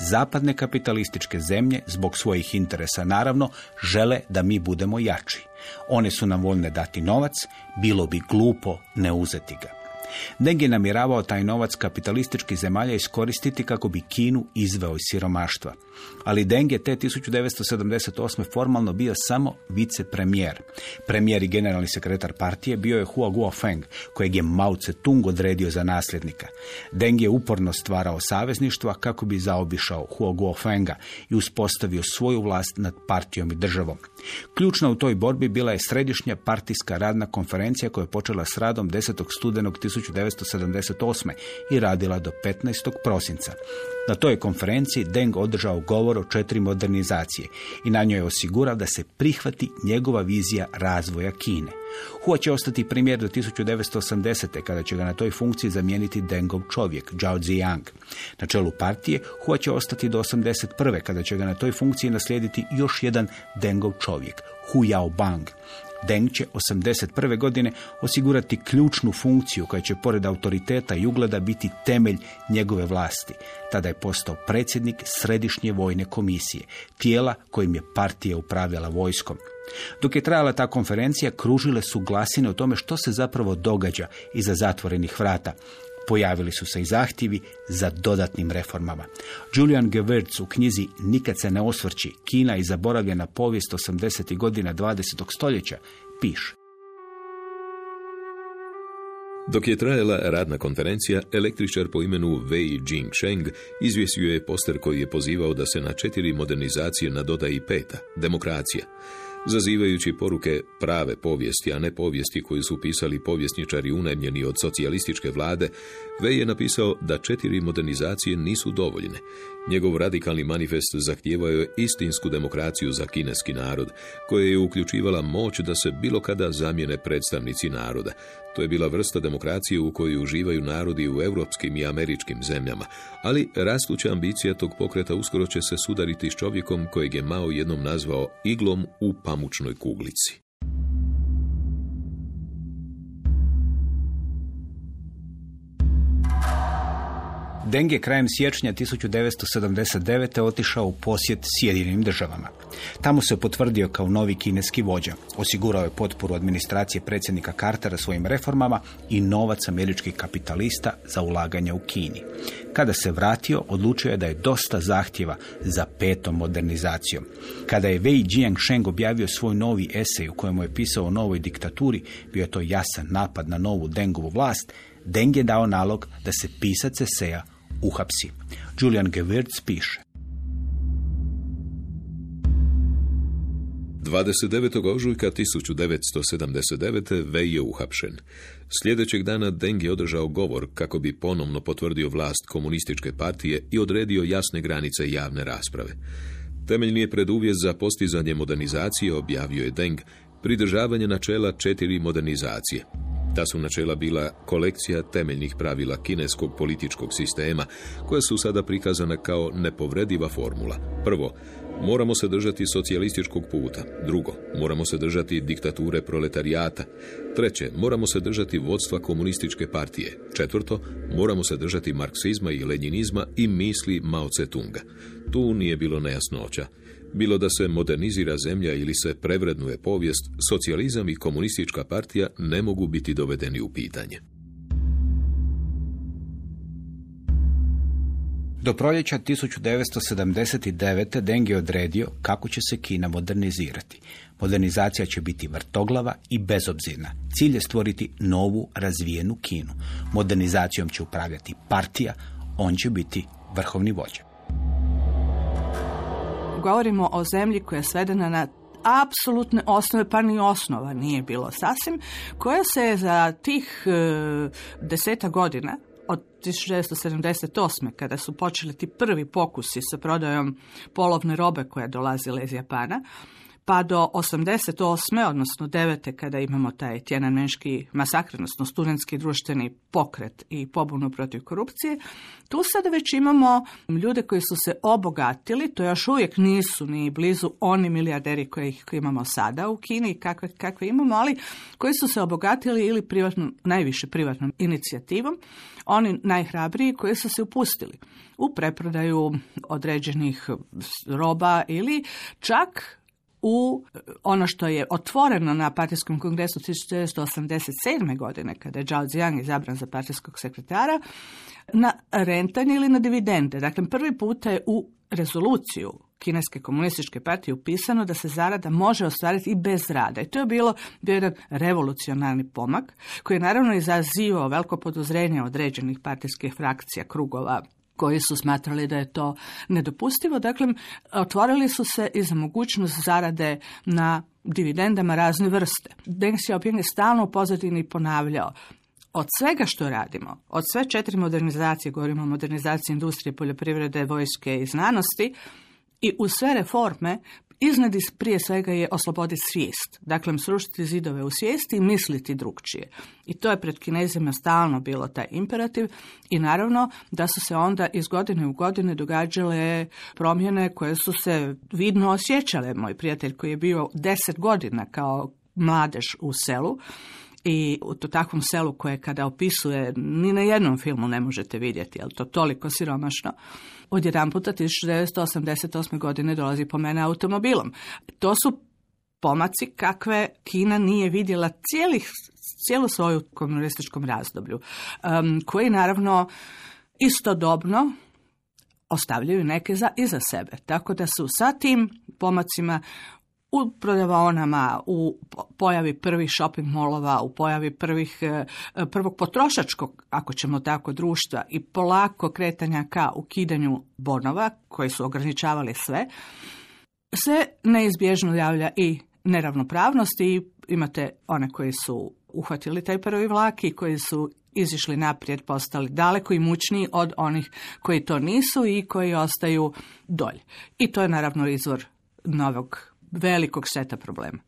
Zapadne kapitalističke zemlje, zbog svojih interesa naravno, žele da mi budemo jači. One su nam voljne dati novac, bilo bi glupo ne uzeti ga. Deng je namjeravao taj novac kapitalističkih zemalja iskoristiti kako bi Kinu izveo iz siromaštva. Ali Deng je te 1978. formalno bio samo vicepremijer. Premijer i generalni sekretar partije bio je Hua Guofeng, kojeg je Mao Tse-tung odredio za nasljednika. Deng je uporno stvarao savezništva kako bi zaobišao Hua Guofenga i uspostavio svoju vlast nad partijom i državom. Ključna u toj borbi bila je središnja partijska radna konferencija koja je počela s radom 10. studenog 1978. i radila do 15. prosinca. Na toj konferenciji Deng održao govor o četiri modernizacije i na njoj je osigurao da se prihvati njegova vizija razvoja Kine. Hua će ostati premijer do 1980. kada će ga na toj funkciji zamijeniti Dengov čovjek, Zhao Ziyang. Na čelu partije Hua će ostati do 81. kada će ga na toj funkciji naslijediti još jedan Dengov čovjek, Hu Yaobang. Deng će 81. godine osigurati ključnu funkciju koja će pored autoriteta i ugleda biti temelj njegove vlasti. Tada je postao predsjednik Središnje vojne komisije, tijela kojim je partija upravljala vojskom. Dok je trajala ta konferencija, kružile su glasine o tome što se zapravo događa iza zatvorenih vrata. Pojavili su se i zahtjevi za dodatnim reformama. Julian Gewirtz u knjizi Nikad se ne osvrći, Kina i zaboravljena povijest 80. godina 20. stoljeća piše. Dok je trajala radna konferencija, električar po imenu Wei Jingsheng izvjesio je poster koji je pozivao da se na četiri modernizacije nadoda i peta, demokracija zazivajući poruke prave povijesti, a ne povijesti koju su pisali povjesničari unajmljeni od socijalističke vlade, Vej je napisao da četiri modernizacije nisu dovoljne. Njegov radikalni manifest zahtijevao je istinsku demokraciju za kineski narod, koja je uključivala moć da se bilo kada zamijene predstavnici naroda. To je bila vrsta demokracije u kojoj uživaju narodi u europskim i američkim zemljama, ali rastuća ambicija tog pokreta uskoro će se sudariti s čovjekom kojeg je Mao jednom nazvao iglom u pamučnoj kuglici. Deng je krajem siječnja 1979. otišao u posjet Sjedinim državama. Tamo se potvrdio kao novi kineski vođa. Osigurao je potporu administracije predsjednika Cartera svojim reformama i novac američkih kapitalista za ulaganje u Kini. Kada se vratio, odlučio je da je dosta zahtjeva za petom modernizacijom. Kada je Wei Jiangsheng objavio svoj novi esej u kojemu je pisao o novoj diktaturi, bio je to jasan napad na novu Dengovu vlast, Deng je dao nalog da se pisac eseja uhapsi. Julian Gewirtz piše. 29. ožujka 1979. Vej je uhapšen. Sljedećeg dana Deng je održao govor kako bi ponovno potvrdio vlast komunističke partije i odredio jasne granice javne rasprave. Temeljni je preduvjet za postizanje modernizacije, objavio je Deng, pridržavanje načela četiri modernizacije. Ta su načela bila kolekcija temeljnih pravila kineskog političkog sistema, koja su sada prikazana kao nepovrediva formula. Prvo, Moramo se držati socijalističkog puta. Drugo, moramo se držati diktature proletarijata. Treće, moramo se držati vodstva komunističke partije. Četvrto, moramo se držati marksizma i lenjinizma i misli Mao Tse-tunga. Tu nije bilo nejasnoća. Bilo da se modernizira zemlja ili se prevrednuje povijest, socijalizam i komunistička partija ne mogu biti dovedeni u pitanje. Do proljeća 1979. Deng je odredio kako će se Kina modernizirati. Modernizacija će biti vrtoglava i bezobzirna. Cilj je stvoriti novu, razvijenu Kinu. Modernizacijom će upravljati partija, on će biti vrhovni vođa. Govorimo o zemlji koja je svedena na apsolutne osnove, pa ni osnova nije bilo sasvim, koja se za tih e, deseta godina od 1978. kada su počeli ti prvi pokusi sa prodajom polovne robe koja je dolazila iz Japana, pa do 88. odnosno 9. kada imamo taj tjenanmenški masakr, odnosno studentski društveni pokret i pobunu protiv korupcije, tu sada već imamo ljude koji su se obogatili, to još uvijek nisu ni blizu oni milijarderi koje ih imamo sada u Kini i kakve, kakve imamo, ali koji su se obogatili ili privatnom, najviše privatnom inicijativom, oni najhrabriji koji su se upustili u preprodaju određenih roba ili čak u ono što je otvoreno na partijskom kongresu 1987. godine, kada je Zhao Ziyang izabran za partijskog sekretara, na rentanje ili na dividende. Dakle, prvi puta je u rezoluciju Kineske komunističke partije upisano da se zarada može ostvariti i bez rada. I to je bilo bio jedan revolucionarni pomak koji je naravno izazivao veliko podozrenje određenih partijskih frakcija, krugova koji su smatrali da je to nedopustivo. Dakle, otvorili su se i za mogućnost zarade na dividendama razne vrste. Deng Xiaoping je stalno u pozadini ponavljao od svega što radimo, od sve četiri modernizacije, govorimo o modernizaciji industrije, poljoprivrede, vojske i znanosti, i u sve reforme Iznad prije svega je osloboditi svijest, dakle srušiti zidove u svijesti i misliti drugčije. I to je pred kinezima stalno bilo taj imperativ i naravno da su se onda iz godine u godine događale promjene koje su se vidno osjećale. Moj prijatelj koji je bio deset godina kao mladež u selu, i u to takvom selu koje kada opisuje ni na jednom filmu ne možete vidjeti, jer to toliko siromašno. Odjedan puta 1988. godine dolazi po mene automobilom. To su pomaci kakve Kina nije vidjela cijelih, cijelu svoju komunističkom razdoblju, um, koji naravno istodobno ostavljaju neke za, iza sebe. Tako da su sa tim pomacima u prodavaonama, u pojavi prvih shopping molova, u pojavi prvih, e, prvog potrošačkog, ako ćemo tako, društva i polako kretanja ka ukidanju bonova koji su ograničavali sve, se neizbježno javlja i neravnopravnost i imate one koji su uhvatili taj prvi vlak i koji su izišli naprijed, postali daleko i mučniji od onih koji to nisu i koji ostaju dolje. I to je naravno izvor novog velikog seta problema.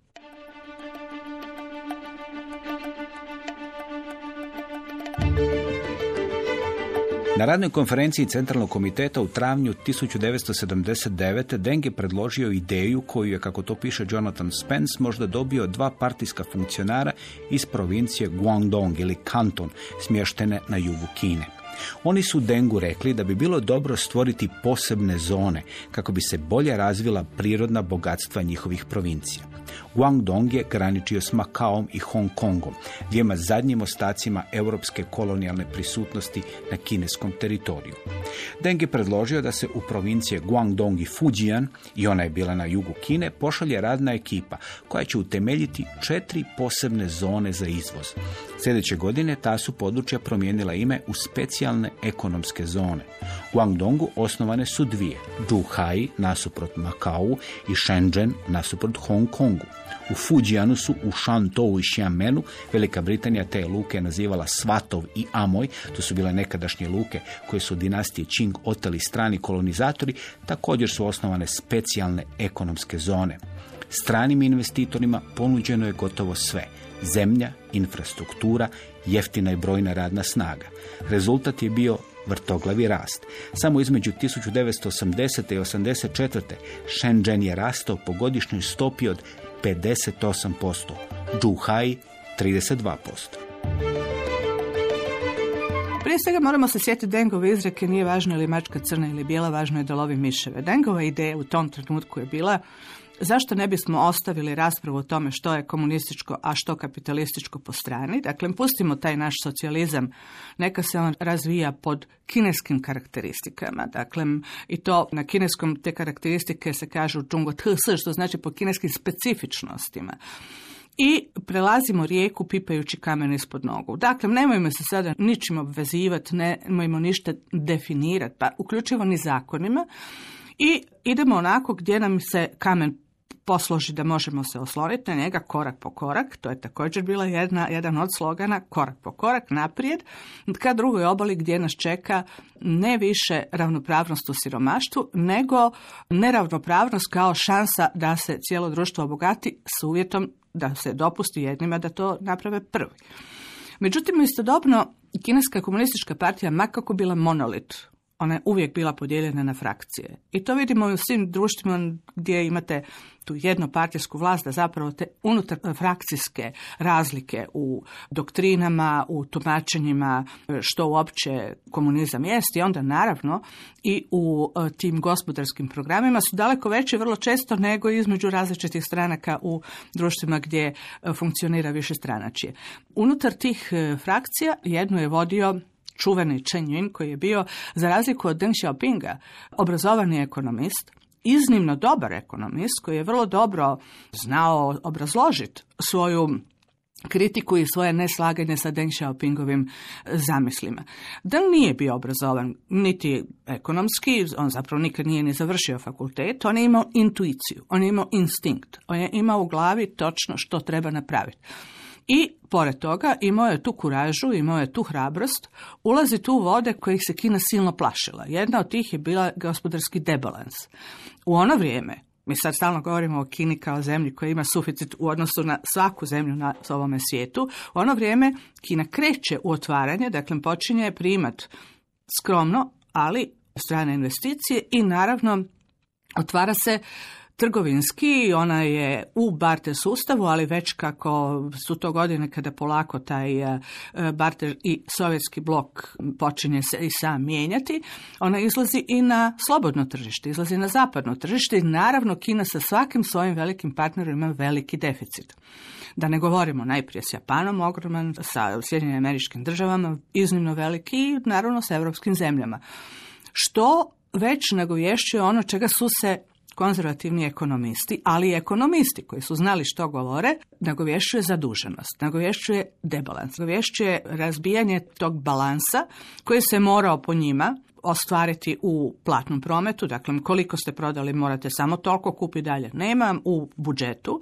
Na radnoj konferenciji Centralnog komiteta u travnju 1979. Deng je predložio ideju koju je, kako to piše Jonathan Spence, možda dobio dva partijska funkcionara iz provincije Guangdong ili Kanton, smještene na jugu Kine. Oni su Dengu rekli da bi bilo dobro stvoriti posebne zone kako bi se bolje razvila prirodna bogatstva njihovih provincija. Guangdong je graničio s Makaom i Hong Kongom, dvijema zadnjim ostacima europske kolonijalne prisutnosti na kineskom teritoriju. Deng je predložio da se u provincije Guangdong i Fujian, i ona je bila na jugu Kine, pošalje radna ekipa koja će utemeljiti četiri posebne zone za izvoz. Sljedeće godine ta su područja promijenila ime u specijalne ekonomske zone. U Guangdongu osnovane su dvije, Zhuhai nasuprot Makau i Shenzhen nasuprot Hong Kongu. U Fujianu su u Shantou i Xiamenu Velika Britanija te luke nazivala Svatov i Amoj, to su bile nekadašnje luke koje su dinastije Qing oteli strani kolonizatori, također su osnovane specijalne ekonomske zone. Stranim investitorima ponuđeno je gotovo sve, zemlja, infrastruktura jeftina i brojna radna snaga. Rezultat je bio vrtoglavi rast. Samo između 1980. i 84. Shenzhen je rastao po godišnjoj stopi od 58%, Zhuhai 32%. Prije svega moramo se sjetiti Dengove izreke nije važno ili mačka crna ili bijela, važno je da lovi miševe. Dengova ideja u tom trenutku je bila zašto ne bismo ostavili raspravu o tome što je komunističko, a što kapitalističko po strani. Dakle, pustimo taj naš socijalizam, neka se on razvija pod kineskim karakteristikama. Dakle, i to na kineskom te karakteristike se kažu džungo ts, što znači po kineskim specifičnostima i prelazimo rijeku pipajući kamen ispod nogu. Dakle, nemojmo se sada ničim obvezivati, nemojmo ništa definirati, pa uključivo ni zakonima i idemo onako gdje nam se kamen posloži da možemo se osloniti na njega korak po korak. To je također bila jedna, jedan od slogana korak po korak naprijed ka drugoj obali gdje nas čeka ne više ravnopravnost u siromaštvu, nego neravnopravnost kao šansa da se cijelo društvo obogati s uvjetom da se dopusti jednima da to naprave prvi. Međutim, istodobno, Kineska komunistička partija, makako bila monolit, ona je uvijek bila podijeljena na frakcije. I to vidimo u svim društvima gdje imate tu jednopartijsku vlast, da zapravo te unutar frakcijske razlike u doktrinama, u tumačenjima što uopće komunizam jest i onda naravno i u e, tim gospodarskim programima su daleko veće vrlo često nego između različitih stranaka u društvima gdje e, funkcionira više stranačije. Unutar tih e, frakcija jednu je vodio čuveni Chen Yun koji je bio, za razliku od Deng Xiaopinga, obrazovani ekonomist, iznimno dobar ekonomist koji je vrlo dobro znao obrazložiti svoju kritiku i svoje neslaganje sa Deng Xiaopingovim zamislima. Deng nije bio obrazovan niti ekonomski, on zapravo nikad nije ni završio fakultet, on je imao intuiciju, on je imao instinkt, on je imao u glavi točno što treba napraviti. I pored toga imao je tu kuražu, imao je tu hrabrost, ulazi tu vode kojih se Kina silno plašila. Jedna od tih je bila gospodarski debalans. U ono vrijeme, mi sad stalno govorimo o Kini kao zemlji koja ima suficit u odnosu na svaku zemlju na ovome svijetu. U ono vrijeme Kina kreće u otvaranje, dakle počinje primat skromno, ali strane investicije i naravno otvara se trgovinski, ona je u barter sustavu, ali već kako su to godine kada polako taj e, barter i sovjetski blok počinje se i sam mijenjati, ona izlazi i na slobodno tržište, izlazi na zapadno tržište i naravno Kina sa svakim svojim velikim partnerom ima veliki deficit. Da ne govorimo najprije s Japanom, ogroman, sa Sjedinjenim američkim državama, iznimno veliki i naravno sa europskim zemljama. Što već nagovješćuje ono čega su se konzervativni ekonomisti, ali i ekonomisti koji su znali što govore, nagovješćuje zaduženost, nagovješćuje debalans, nagovješćuje razbijanje tog balansa koji se morao po njima ostvariti u platnom prometu, dakle koliko ste prodali morate samo toliko kupi dalje nema u budžetu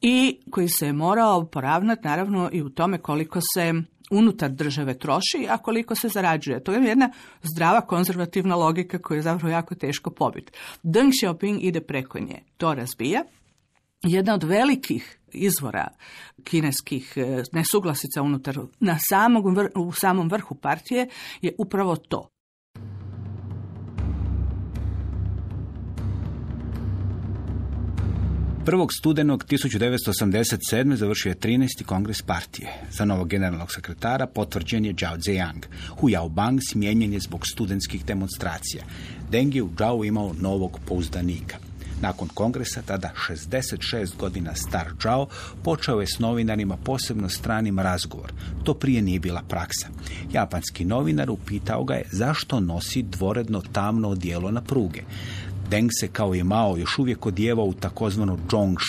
i koji se je morao poravnati naravno i u tome koliko se unutar države troši, a koliko se zarađuje. To je jedna zdrava konzervativna logika koju je zapravo jako teško pobiti. Deng Xiaoping ide preko nje. To razbija. Jedna od velikih izvora kineskih e, nesuglasica unutar na samog, u samom vrhu partije je upravo to. 1. studenog 1987. završio je 13. kongres partije. Za novog generalnog sekretara potvrđen je Zhao Ziyang. Hu Yaobang smijenjen je zbog studentskih demonstracija. Deng je u Zhao imao novog pouzdanika. Nakon kongresa, tada 66 godina star Zhao, počeo je s novinarima posebno stranim razgovor. To prije nije bila praksa. Japanski novinar upitao ga je zašto nosi dvoredno tamno odijelo na pruge. Deng se kao i Mao još uvijek odjevao u takozvano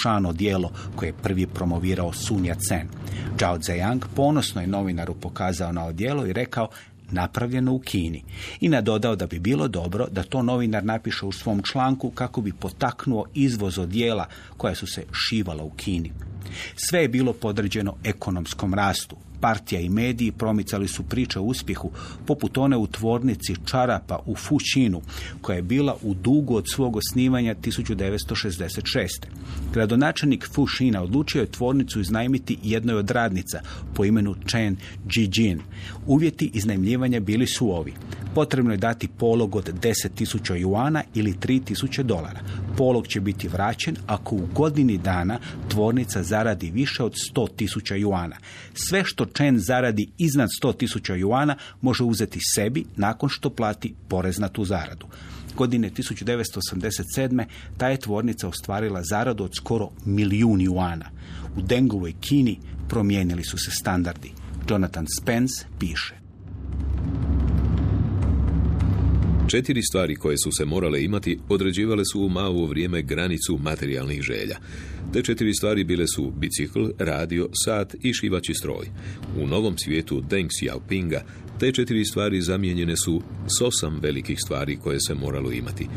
Shan odijelo koje je prvi promovirao Sun Yat-sen. Zhao Ziyang ponosno je novinaru pokazao na odijelo i rekao napravljeno u Kini i nadodao da bi bilo dobro da to novinar napiše u svom članku kako bi potaknuo izvoz odijela koja su se šivala u Kini. Sve je bilo podređeno ekonomskom rastu. Partija i mediji promicali su priče o uspjehu, poput one u tvornici čarapa u Fučinu, koja je bila u dugu od svog osnivanja 1966. Gradonačelnik Fušina odlučio je tvornicu iznajmiti jednoj od radnica po imenu Chen Jijin. Uvjeti iznajmljivanja bili su ovi. Potrebno je dati polog od 10.000 juana ili 3.000 dolara. Polog će biti vraćen ako u godini dana tvornica zaradi više od 100.000 juana. Sve što Chen zaradi iznad 100.000 juana može uzeti sebi nakon što plati porez na tu zaradu. Godine 1987. ta je tvornica ostvarila zaradu od skoro milijun juana. U Dengovoj Kini promijenili su se standardi. Jonathan Spence piše. Četiri stvari koje su se morale imati određivale su u malo vrijeme granicu materijalnih želja. Te četiri stvari bile su bicikl, radio, sat i šivaći stroj. U novom svijetu Deng Xiaopinga te četiri stvari zamijenjene su s osam velikih stvari koje se moralo imati.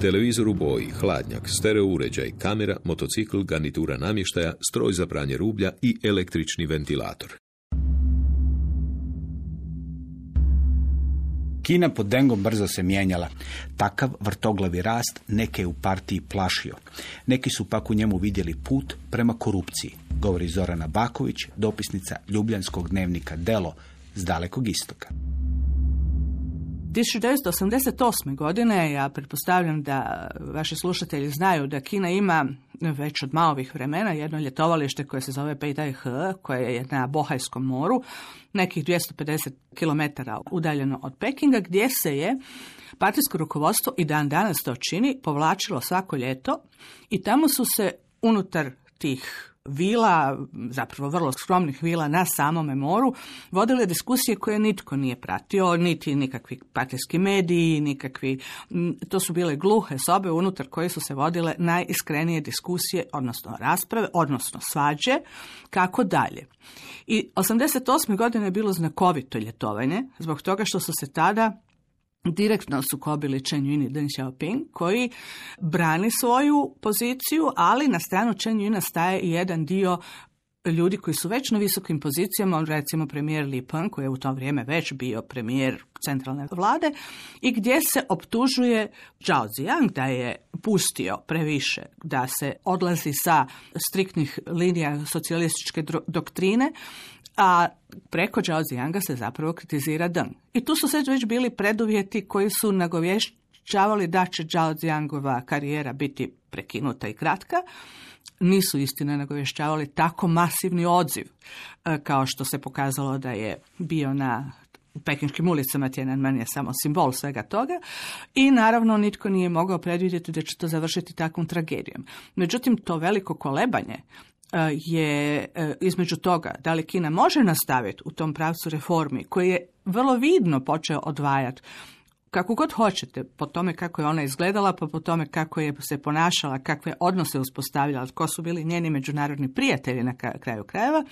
Televizor u boji, hladnjak, stereo uređaj, kamera, motocikl, garnitura namještaja, stroj za pranje rublja i električni ventilator. Kina pod Dengom brzo se mijenjala. Takav vrtoglavi rast neke je u partiji plašio. Neki su pak u njemu vidjeli put prema korupciji, govori Zorana Baković, dopisnica Ljubljanskog dnevnika Delo s dalekog istoka. 1988. godine, ja pretpostavljam da vaši slušatelji znaju da Kina ima već od malovih vremena jedno ljetovalište koje se zove Beidai He, koje je na Bohajskom moru, nekih 250 km udaljeno od Pekinga, gdje se je partijsko rukovodstvo i dan danas to čini, povlačilo svako ljeto i tamo su se unutar tih vila, zapravo vrlo skromnih vila na samome moru, vodile diskusije koje nitko nije pratio, niti nikakvi partijski mediji, nikakvi, to su bile gluhe sobe unutar koje su se vodile najiskrenije diskusije, odnosno rasprave, odnosno svađe, kako dalje. I 88. godine je bilo znakovito ljetovanje, zbog toga što su se tada direktno sukobili Chen Yun i Deng Xiaoping, koji brani svoju poziciju, ali na stranu Chen Yuna staje i jedan dio ljudi koji su već na visokim pozicijama, recimo premijer Li Peng, koji je u to vrijeme već bio premijer centralne vlade, i gdje se optužuje Zhao Ziyang da je pustio previše, da se odlazi sa striktnih linija socijalističke doktrine, a preko Zhao Ziyanga se zapravo kritizira Deng. I tu su sve već bili preduvjeti koji su nagovješćavali da će Zhao Ziyangova karijera biti prekinuta i kratka, nisu istina nagovješćavali tako masivni odziv e, kao što se pokazalo da je bio na pekinškim ulicama Tiananmen je samo simbol svega toga i naravno nitko nije mogao predvidjeti da će to završiti takvom tragedijom. Međutim, to veliko kolebanje E, je e, između toga da li Kina može nastaviti u tom pravcu reformi koji je vrlo vidno počeo odvajati kako god hoćete, po tome kako je ona izgledala, pa po tome kako je se ponašala, kakve odnose uspostavljala, ko su bili njeni međunarodni prijatelji na kraju krajeva,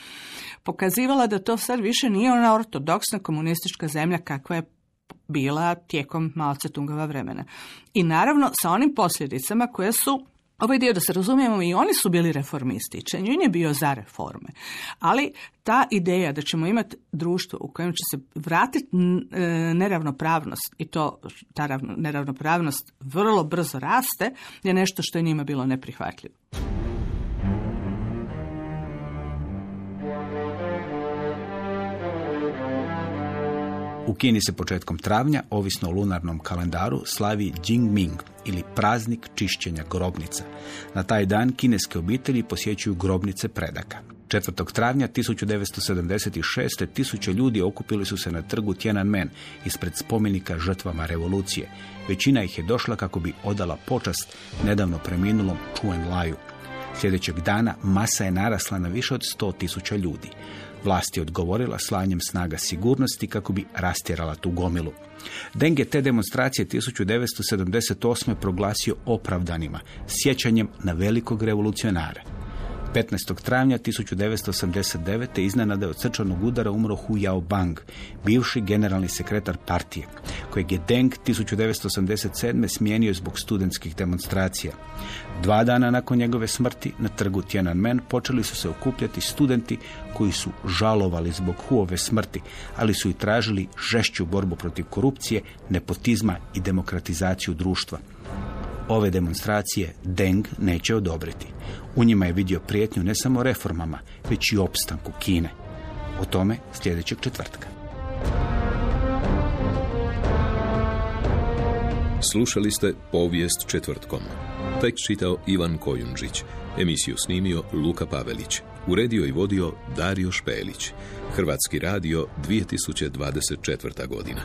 pokazivala da to sad više nije ona ortodoksna komunistička zemlja kakva je bila tijekom Mao Tse-tungova vremena. I naravno sa onim posljedicama koje su Ovaj dio da se razumijemo i oni su bili reformisti, Čenjun je bio za reforme, ali ta ideja da ćemo imati društvo u kojem će se vratiti e, neravnopravnost i to ta neravnopravnost vrlo brzo raste je nešto što je njima bilo neprihvatljivo. U Kini se početkom travnja, ovisno o lunarnom kalendaru, slavi Jingming ili praznik čišćenja grobnica. Na taj dan kineske obitelji posjećuju grobnice predaka. 4. travnja 1976. tisuće ljudi okupili su se na trgu Tiananmen ispred spomenika žrtvama revolucije. Većina ih je došla kako bi odala počast nedavno preminulom Chuen Laju. Sljedećeg dana masa je narasla na više od 100 tisuća ljudi. Vlast je odgovorila slanjem snaga sigurnosti kako bi rastjerala tu gomilu. Deng je te demonstracije 1978. proglasio opravdanima, sjećanjem na velikog revolucionara. 15. travnja 1989. iznenada je od srčanog udara umro Hu Bang, bivši generalni sekretar partije. kojeg je Deng 1987. smijenio zbog studentskih demonstracija. Dva dana nakon njegove smrti na trgu Tiananmen počeli su se okupljati studenti koji su žalovali zbog Huove smrti, ali su i tražili žešću borbu protiv korupcije, nepotizma i demokratizaciju društva. Ove demonstracije Deng neće odobriti. U njima je vidio prijetnju ne samo reformama, već i opstanku Kine. O tome sljedećeg četvrtka. Slušali ste povijest četvrtkom. Tekst čitao Ivan Kojundžić. Emisiju snimio Luka Pavelić. Uredio i vodio Dario Špelić. Hrvatski radio 2024. godina.